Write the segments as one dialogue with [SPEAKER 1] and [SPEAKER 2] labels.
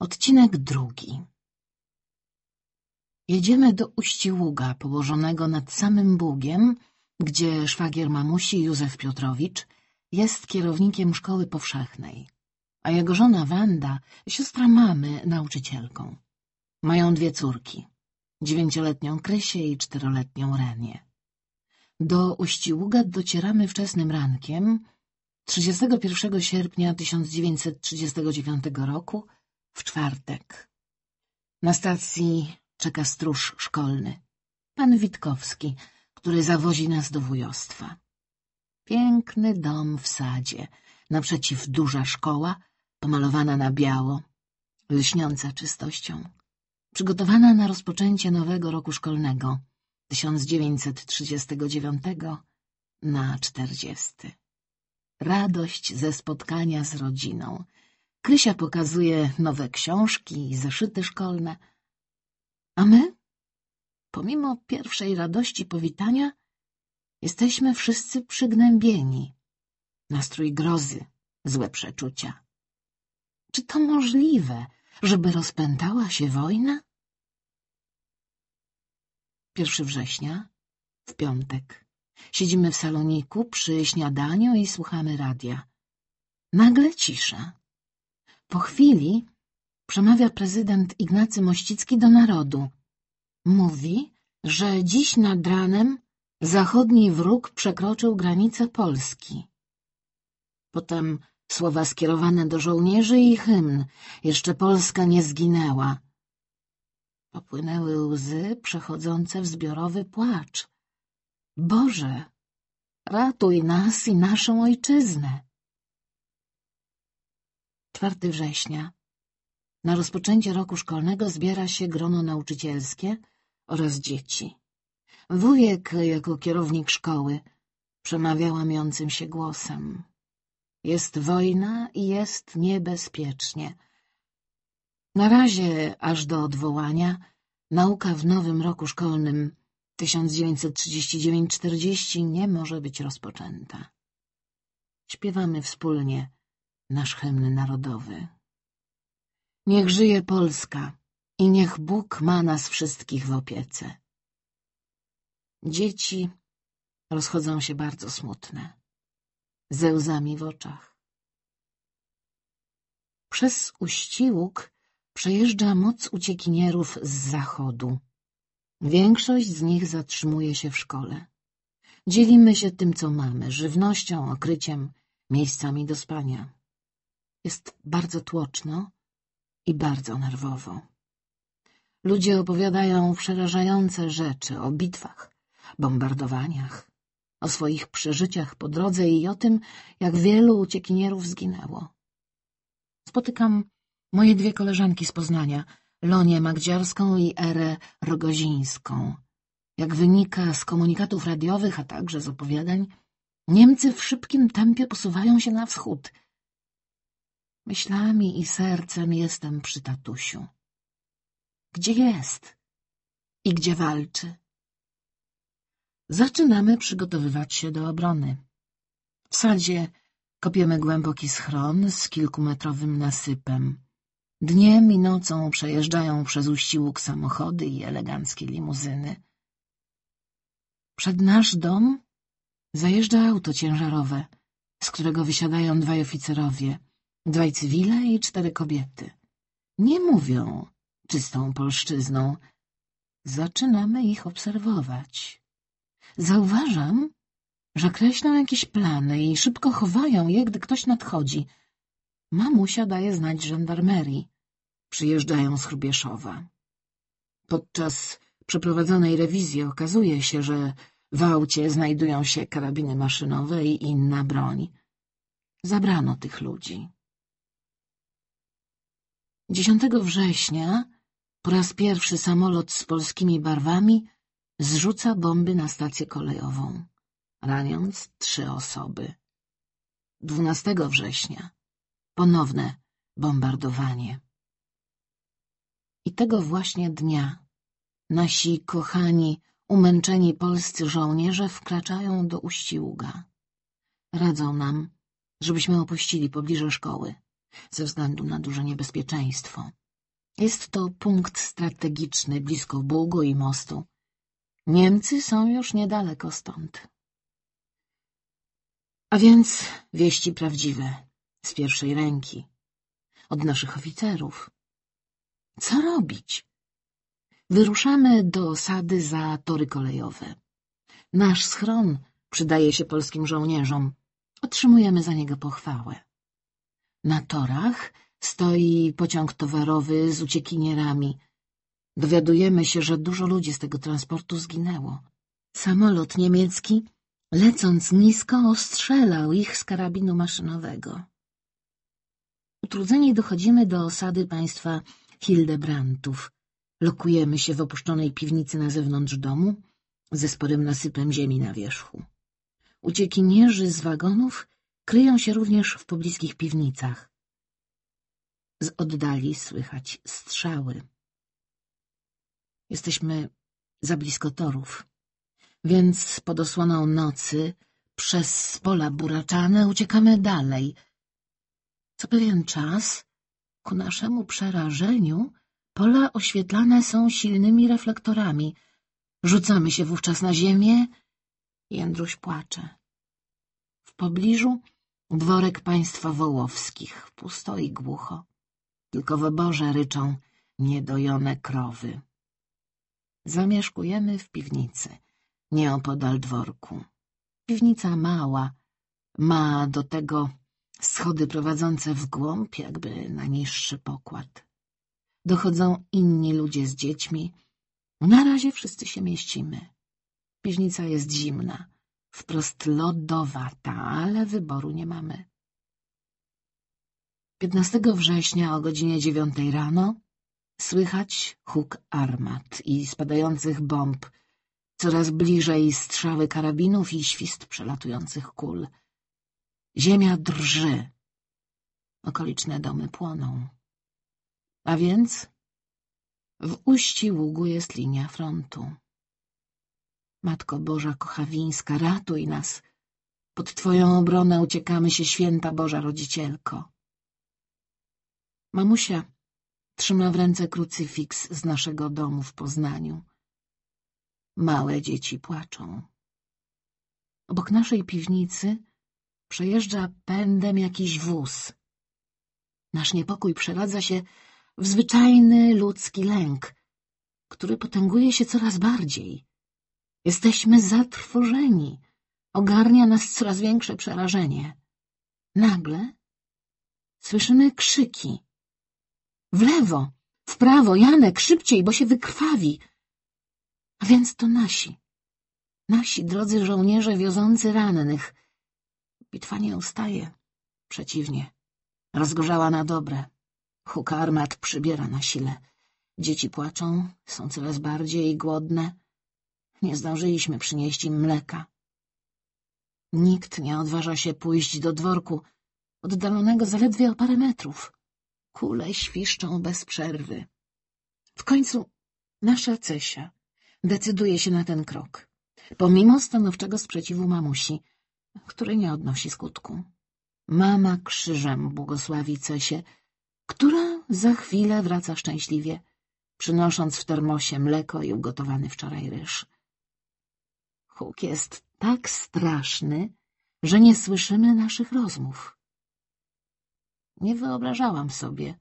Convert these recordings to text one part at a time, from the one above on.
[SPEAKER 1] Odcinek drugi Jedziemy do Uściługa, położonego nad samym Bugiem, gdzie szwagier mamusi, Józef Piotrowicz, jest kierownikiem szkoły powszechnej, a jego żona Wanda, siostra mamy, nauczycielką. Mają dwie córki, dziewięcioletnią Krysię i czteroletnią Renię. Do Uściługa docieramy wczesnym rankiem 31 sierpnia 1939 roku, w czwartek. Na stacji czeka stróż szkolny, pan Witkowski, który zawozi nas do wujostwa. Piękny dom w sadzie, naprzeciw duża szkoła, pomalowana na biało, lśniąca czystością, przygotowana na rozpoczęcie nowego roku szkolnego 1939 na 40. Radość ze spotkania z rodziną. Krysia pokazuje nowe książki i zeszyty szkolne. A my, pomimo pierwszej radości powitania, jesteśmy wszyscy przygnębieni. Nastrój grozy, złe przeczucia. Czy to możliwe, żeby rozpętała się wojna? 1 września, w piątek. Siedzimy w saloniku przy śniadaniu i słuchamy radia. Nagle cisza. Po chwili przemawia prezydent Ignacy Mościcki do narodu. Mówi, że dziś nad ranem zachodni wróg przekroczył granicę Polski. Potem słowa skierowane do żołnierzy i hymn. Jeszcze Polska nie zginęła. Popłynęły łzy przechodzące w zbiorowy płacz. Boże, ratuj nas i naszą ojczyznę. 4 września. Na rozpoczęcie roku szkolnego zbiera się grono nauczycielskie oraz dzieci. Wujek, jako kierownik szkoły, przemawiał łamiącym się głosem. Jest wojna i jest niebezpiecznie. Na razie, aż do odwołania, nauka w nowym roku szkolnym 1939-40 nie może być rozpoczęta. Śpiewamy wspólnie nasz hymn narodowy. Niech żyje Polska i niech Bóg ma nas wszystkich w opiece. Dzieci rozchodzą się bardzo smutne, ze łzami w oczach. Przez Uściłuk przejeżdża moc uciekinierów z zachodu. Większość z nich zatrzymuje się w szkole. Dzielimy się tym, co mamy, żywnością, okryciem, miejscami do spania. Jest bardzo tłoczno i bardzo nerwowo. Ludzie opowiadają przerażające rzeczy o bitwach, bombardowaniach, o swoich przeżyciach po drodze i o tym, jak wielu uciekinierów zginęło. Spotykam moje dwie koleżanki z Poznania, Lonię Magdziarską i Erę Rogozińską. Jak wynika z komunikatów radiowych, a także z opowiadań, Niemcy w szybkim tempie posuwają się na wschód. Myślami i sercem jestem przy tatusiu. Gdzie jest? I gdzie walczy? Zaczynamy przygotowywać się do obrony. W sadzie kopiemy głęboki schron z kilkumetrowym nasypem. Dniem i nocą przejeżdżają przez uściłuk samochody i eleganckie limuzyny. Przed nasz dom zajeżdża auto ciężarowe, z którego wysiadają dwaj oficerowie, dwaj cywile i cztery kobiety. Nie mówią czystą polszczyzną. Zaczynamy ich obserwować. Zauważam, że kreślą jakieś plany i szybko chowają je, gdy ktoś nadchodzi. Mamusia daje znać żandarmerii. Przyjeżdżają z Hrubieszowa. Podczas przeprowadzonej rewizji okazuje się, że w aucie znajdują się karabiny maszynowe i inna broń. Zabrano tych ludzi. 10 września po raz pierwszy samolot z polskimi barwami zrzuca bomby na stację kolejową, raniąc trzy osoby. 12 września ponowne bombardowanie. I tego właśnie dnia nasi kochani, umęczeni polscy żołnierze wkraczają do Uściługa. Radzą nam, żebyśmy opuścili pobliże szkoły, ze względu na duże niebezpieczeństwo. Jest to punkt strategiczny blisko Bugu i mostu. Niemcy są już niedaleko stąd. A więc wieści prawdziwe, z pierwszej ręki, od naszych oficerów. Co robić? Wyruszamy do osady za tory kolejowe. Nasz schron przydaje się polskim żołnierzom. Otrzymujemy za niego pochwałę. Na torach stoi pociąg towarowy z uciekinierami. Dowiadujemy się, że dużo ludzi z tego transportu zginęło. Samolot niemiecki, lecąc nisko, ostrzelał ich z karabinu maszynowego. Utrudzeni dochodzimy do osady państwa Hildebrandtów. Lokujemy się w opuszczonej piwnicy na zewnątrz domu, ze sporym nasypem ziemi na wierzchu. Uciekinierzy z wagonów kryją się również w pobliskich piwnicach. Z oddali słychać strzały. Jesteśmy za blisko torów, więc pod osłoną nocy przez pola buraczane uciekamy dalej. Co pewien czas, ku naszemu przerażeniu, pola oświetlane są silnymi reflektorami. Rzucamy się wówczas na ziemię. Jędruś płacze. W pobliżu dworek państwa Wołowskich, pusto i głucho. Tylko w oborze ryczą niedojone krowy. Zamieszkujemy w piwnicy, nieopodal dworku. Piwnica mała, ma do tego schody prowadzące w głąb, jakby na niższy pokład. Dochodzą inni ludzie z dziećmi. Na razie wszyscy się mieścimy. Piwnica jest zimna, wprost lodowata, ale wyboru nie mamy. 15 września o godzinie dziewiątej rano słychać huk armat i spadających bomb, coraz bliżej strzały karabinów i świst przelatujących kul. Ziemia drży, okoliczne domy płoną. A więc w uści ługu jest linia frontu. Matko Boża Kochawińska, ratuj nas! Pod Twoją obronę uciekamy się, święta Boża Rodzicielko. Mamusia trzyma w ręce krucyfiks z naszego domu w Poznaniu. Małe dzieci płaczą. Obok naszej piwnicy przejeżdża pędem jakiś wóz. Nasz niepokój przeradza się w zwyczajny ludzki lęk, który potęguje się coraz bardziej. Jesteśmy zatrwożeni. Ogarnia nas coraz większe przerażenie. Nagle słyszymy krzyki. W lewo, w prawo, Janek, szybciej, bo się wykrwawi. A więc to nasi. Nasi drodzy żołnierze wiozący rannych. Bitwa nie ustaje. Przeciwnie. Rozgorzała na dobre. Huk armat przybiera na sile. Dzieci płaczą, są coraz bardziej głodne. Nie zdążyliśmy przynieść im mleka. Nikt nie odważa się pójść do dworku, oddalonego zaledwie o parę metrów. Kule świszczą bez przerwy. W końcu nasza Cesia decyduje się na ten krok, pomimo stanowczego sprzeciwu mamusi, który nie odnosi skutku. Mama krzyżem błogosławi Cesię, która za chwilę wraca szczęśliwie, przynosząc w termosie mleko i ugotowany wczoraj ryż. Huk jest tak straszny, że nie słyszymy naszych rozmów. Nie wyobrażałam sobie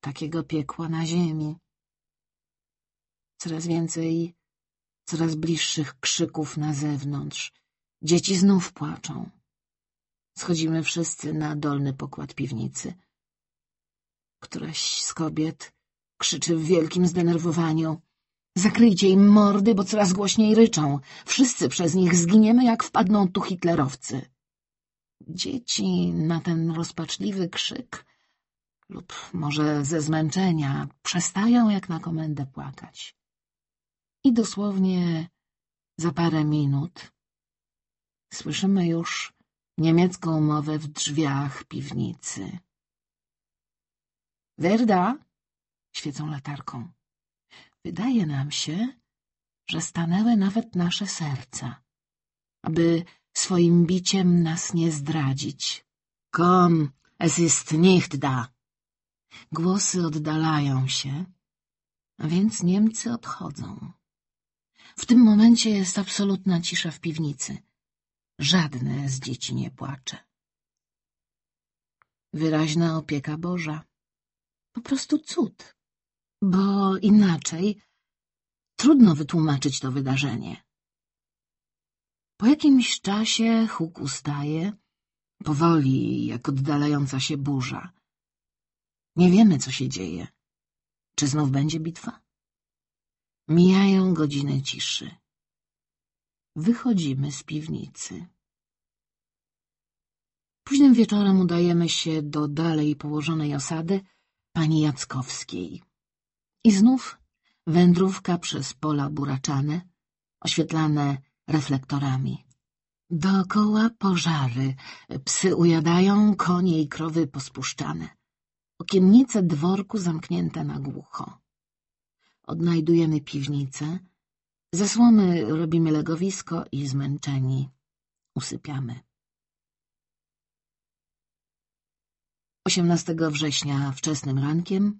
[SPEAKER 1] takiego piekła na ziemi. Coraz więcej, coraz bliższych krzyków na zewnątrz. Dzieci znów płaczą. Schodzimy wszyscy na dolny pokład piwnicy. Któraś z kobiet krzyczy w wielkim zdenerwowaniu. Zakryjcie im mordy, bo coraz głośniej ryczą. Wszyscy przez nich zginiemy, jak wpadną tu hitlerowcy. Dzieci na ten rozpaczliwy krzyk lub może ze zmęczenia przestają jak na komendę płakać. I dosłownie za parę minut słyszymy już niemiecką mowę w drzwiach piwnicy. Werda? Świecą latarką. Wydaje nam się, że stanęły nawet nasze serca, aby swoim biciem nas nie zdradzić. Komm, es ist nicht da. Głosy oddalają się, a więc Niemcy odchodzą. W tym momencie jest absolutna cisza w piwnicy. Żadne z dzieci nie płacze. Wyraźna opieka Boża. Po prostu cud. Bo inaczej trudno wytłumaczyć to wydarzenie. Po jakimś czasie huk ustaje, powoli jak oddalająca się burza. Nie wiemy, co się dzieje. Czy znów będzie bitwa? Mijają godziny ciszy. Wychodzimy z piwnicy. Późnym wieczorem udajemy się do dalej położonej osady pani Jackowskiej. I znów wędrówka przez pola buraczane, oświetlane reflektorami. Dookoła pożary, psy ujadają, konie i krowy pospuszczane. Okiennice dworku zamknięte na głucho. Odnajdujemy piwnicę, zasłony robimy legowisko i zmęczeni usypiamy. 18 września wczesnym rankiem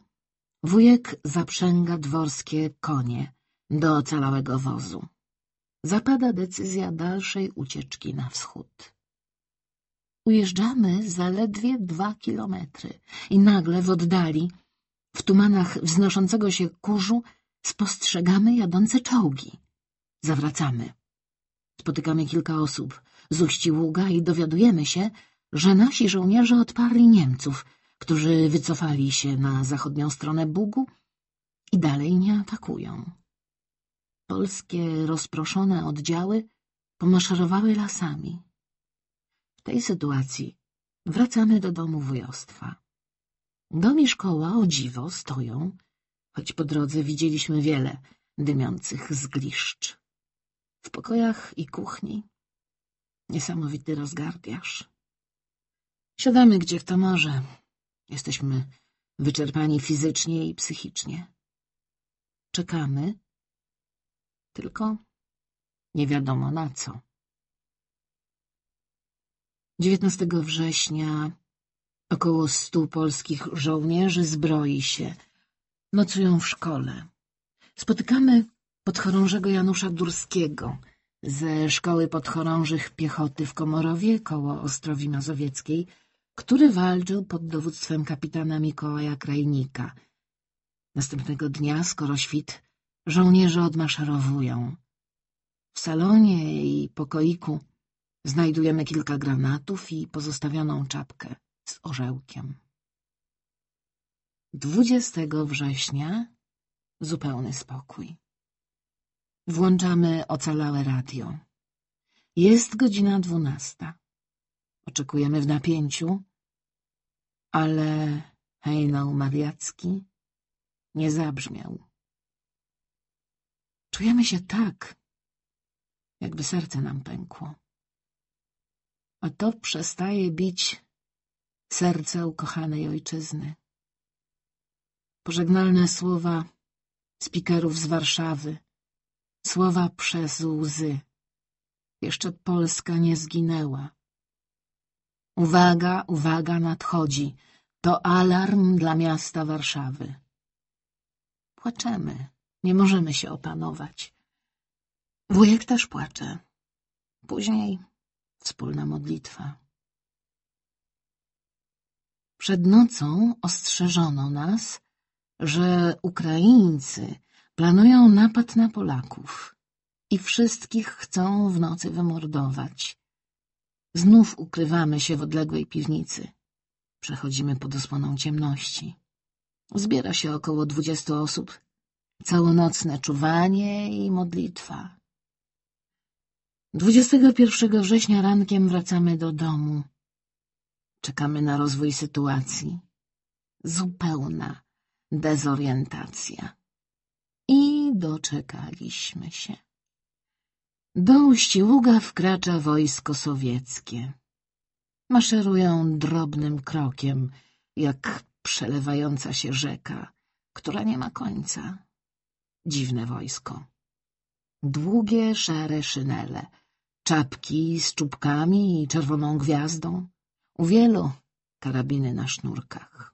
[SPEAKER 1] wujek zaprzęga dworskie konie do ocalałego wozu. Zapada decyzja dalszej ucieczki na wschód. Ujeżdżamy zaledwie dwa kilometry i nagle w oddali, w tumanach wznoszącego się kurzu, spostrzegamy jadące czołgi. Zawracamy. Spotykamy kilka osób z uści ługa i dowiadujemy się, że nasi żołnierze odparli Niemców, którzy wycofali się na zachodnią stronę Bugu i dalej nie atakują. Polskie rozproszone oddziały pomaszerowały lasami. W tej sytuacji wracamy do domu wujostwa. Dom i szkoła o dziwo stoją, choć po drodze widzieliśmy wiele dymiących zgliszcz. W pokojach i kuchni niesamowity rozgardiaż. Siadamy gdzie kto może. Jesteśmy wyczerpani fizycznie i psychicznie. Czekamy, tylko nie wiadomo na co. 19 września około stu polskich żołnierzy zbroi się. Nocują w szkole. Spotykamy podchorążego Janusza Durskiego ze Szkoły Podchorążych Piechoty w Komorowie koło Ostrowi Mazowieckiej, który walczył pod dowództwem kapitana Mikołaja Krajnika. Następnego dnia, skoro świt, żołnierze odmaszerowują. W salonie i pokoiku znajdujemy kilka granatów i pozostawioną czapkę z orzełkiem. 20 września zupełny spokój. Włączamy ocalałe radio. Jest godzina dwunasta. Oczekujemy w napięciu, ale hejnał mariacki nie zabrzmiał. Czujemy się tak, jakby serce nam pękło. A to przestaje bić serce ukochanej ojczyzny. Pożegnalne słowa spikerów z Warszawy, słowa przez łzy. Jeszcze Polska nie zginęła. Uwaga, uwaga, nadchodzi. To alarm dla miasta Warszawy. Płaczemy, nie możemy się opanować. Wujek też płacze. Później wspólna modlitwa. Przed nocą ostrzeżono nas, że Ukraińcy planują napad na Polaków i wszystkich chcą w nocy wymordować. Znów ukrywamy się w odległej piwnicy. Przechodzimy pod osłoną ciemności. Zbiera się około dwudziestu osób. Całonocne czuwanie i modlitwa. 21 września rankiem wracamy do domu. Czekamy na rozwój sytuacji. Zupełna dezorientacja. I doczekaliśmy się. Do Uściługa wkracza wojsko sowieckie. Maszerują drobnym krokiem, jak przelewająca się rzeka, która nie ma końca. Dziwne wojsko. Długie, szare szynele, czapki z czubkami i czerwoną gwiazdą, u wielu karabiny na sznurkach.